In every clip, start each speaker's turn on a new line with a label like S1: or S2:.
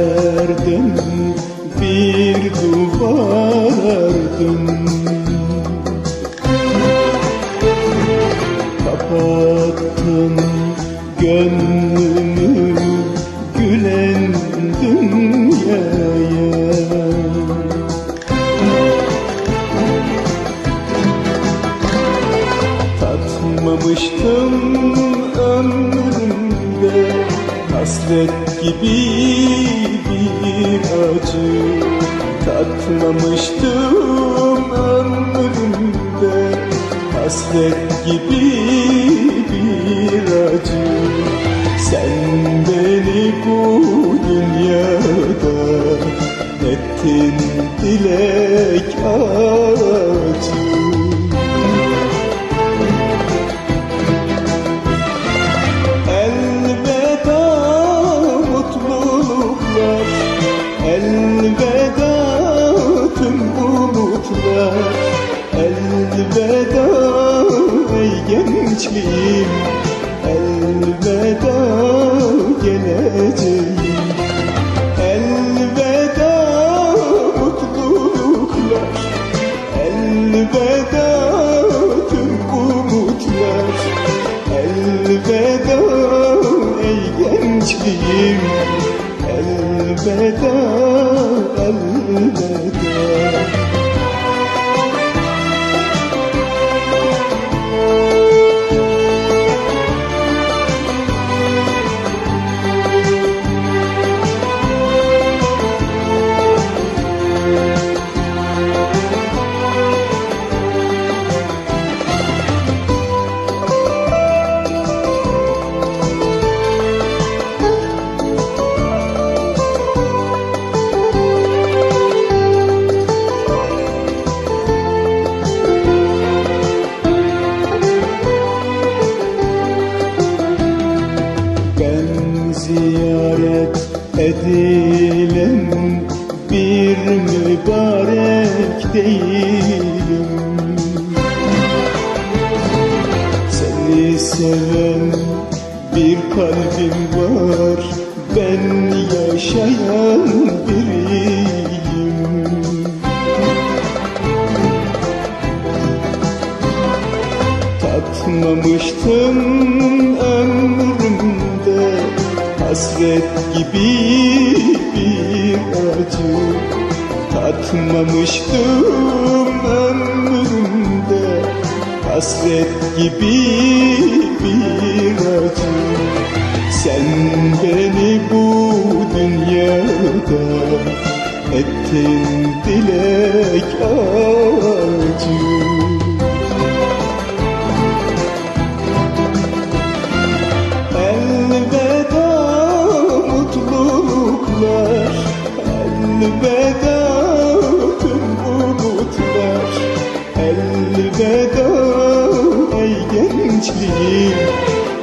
S1: derdim bir duvardım. Kapattın gönlümü gülen dünyaya. Tatmamıştım ömrümde Hasret gibi bir acı Tatmamıştım ömrümde. Hasret gibi bir acı. Sen beni bu dünyada Ettin dilek acı Elveda ey gençliğim. Elveda geleceğim. Elveda mutluluklar. Elveda tüm umutlar. Elveda ey gençliğim. Elveda, elveda edilen bir mübarek değilim. Seni seven bir kalbim var Ben yaşayan biriyim. Tatmamıştım ömrümde Hasret gibi bir acı Tatmamıştım ömrümde Hasret gibi bir acı. Sen beni bu dünyada Ettin dilek acı gençliğim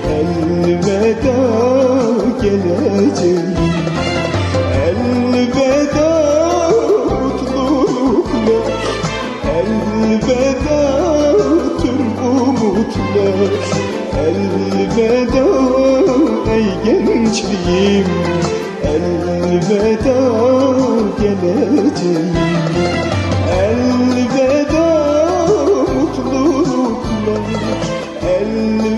S1: Elveda geleceğim. Elveda mutluluklar Elveda tüm umutlar Elveda ey gençliğim Elveda geleceğim. Elveda mutluluklar Hallelujah.